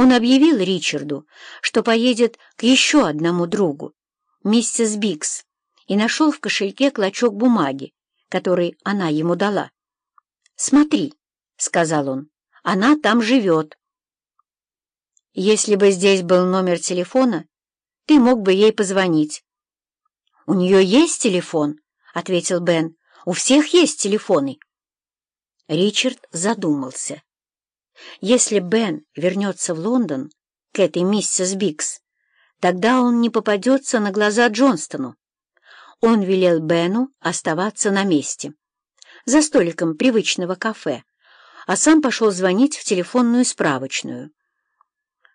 Он объявил Ричарду, что поедет к еще одному другу, миссис Бикс, и нашел в кошельке клочок бумаги, который она ему дала. «Смотри», — сказал он, — «она там живет». «Если бы здесь был номер телефона, ты мог бы ей позвонить». «У нее есть телефон?» — ответил Бен. «У всех есть телефоны». Ричард задумался. Если Бен вернется в Лондон к этой миссис Бикс, тогда он не попадется на глаза Джонстону. Он велел Бену оставаться на месте, за столиком привычного кафе, а сам пошел звонить в телефонную справочную.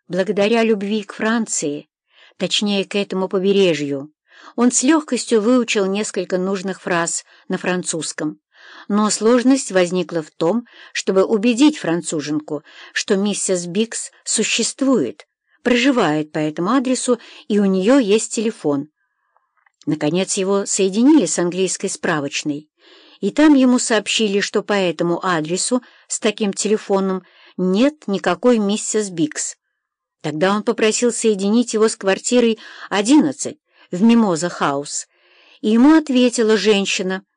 Благодаря любви к Франции, точнее, к этому побережью, он с легкостью выучил несколько нужных фраз на французском. Но сложность возникла в том, чтобы убедить француженку, что миссис Бикс существует, проживает по этому адресу и у нее есть телефон. Наконец его соединили с английской справочной, и там ему сообщили, что по этому адресу с таким телефоном нет никакой миссис Бикс. Тогда он попросил соединить его с квартирой 11 в Мимоза Хаус, и ему ответила женщина —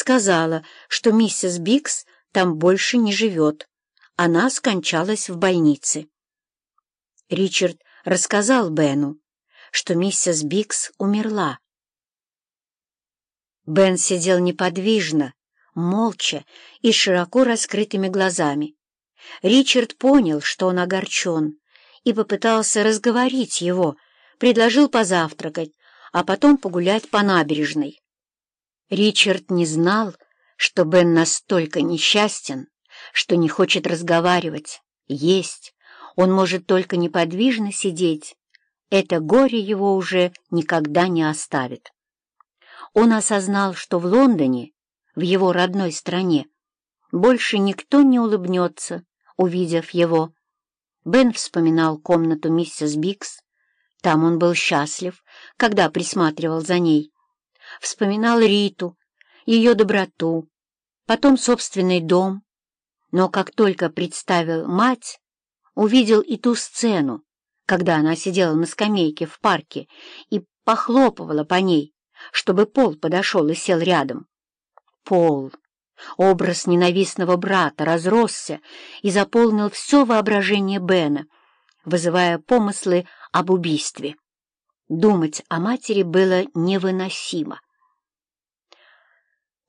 Сказала, что миссис Бикс там больше не живет. Она скончалась в больнице. Ричард рассказал Бену, что миссис Бикс умерла. Бен сидел неподвижно, молча и широко раскрытыми глазами. Ричард понял, что он огорчен, и попытался разговорить его, предложил позавтракать, а потом погулять по набережной. Ричард не знал, что Бен настолько несчастен, что не хочет разговаривать, есть. Он может только неподвижно сидеть. Это горе его уже никогда не оставит. Он осознал, что в Лондоне, в его родной стране, больше никто не улыбнется, увидев его. Бен вспоминал комнату миссис Бикс. Там он был счастлив, когда присматривал за ней вспоминал Риту, ее доброту, потом собственный дом, но как только представил мать, увидел и ту сцену, когда она сидела на скамейке в парке и похлопывала по ней, чтобы Пол подошел и сел рядом. Пол, образ ненавистного брата, разросся и заполнил все воображение Бена, вызывая помыслы об убийстве. Думать о матери было невыносимо.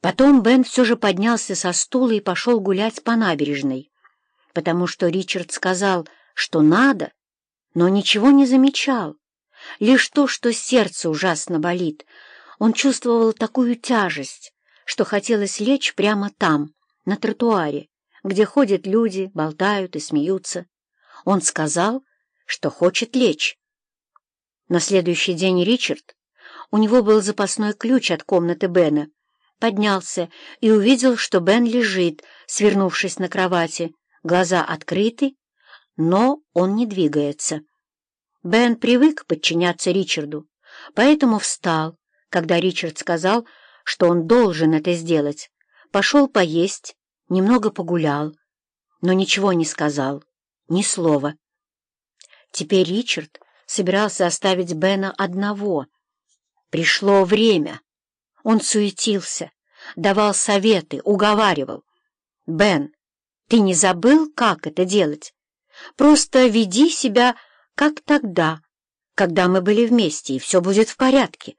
Потом Бен все же поднялся со стула и пошел гулять по набережной, потому что Ричард сказал, что надо, но ничего не замечал. Лишь то, что сердце ужасно болит. Он чувствовал такую тяжесть, что хотелось лечь прямо там, на тротуаре, где ходят люди, болтают и смеются. Он сказал, что хочет лечь. На следующий день Ричард, у него был запасной ключ от комнаты Бена, поднялся и увидел, что Бен лежит, свернувшись на кровати, глаза открыты, но он не двигается. Бен привык подчиняться Ричарду, поэтому встал, когда Ричард сказал, что он должен это сделать, пошел поесть, немного погулял, но ничего не сказал, ни слова. Теперь Ричард собирался оставить Бена одного. Пришло время. Он суетился, давал советы, уговаривал. «Бен, ты не забыл, как это делать? Просто веди себя, как тогда, когда мы были вместе, и все будет в порядке».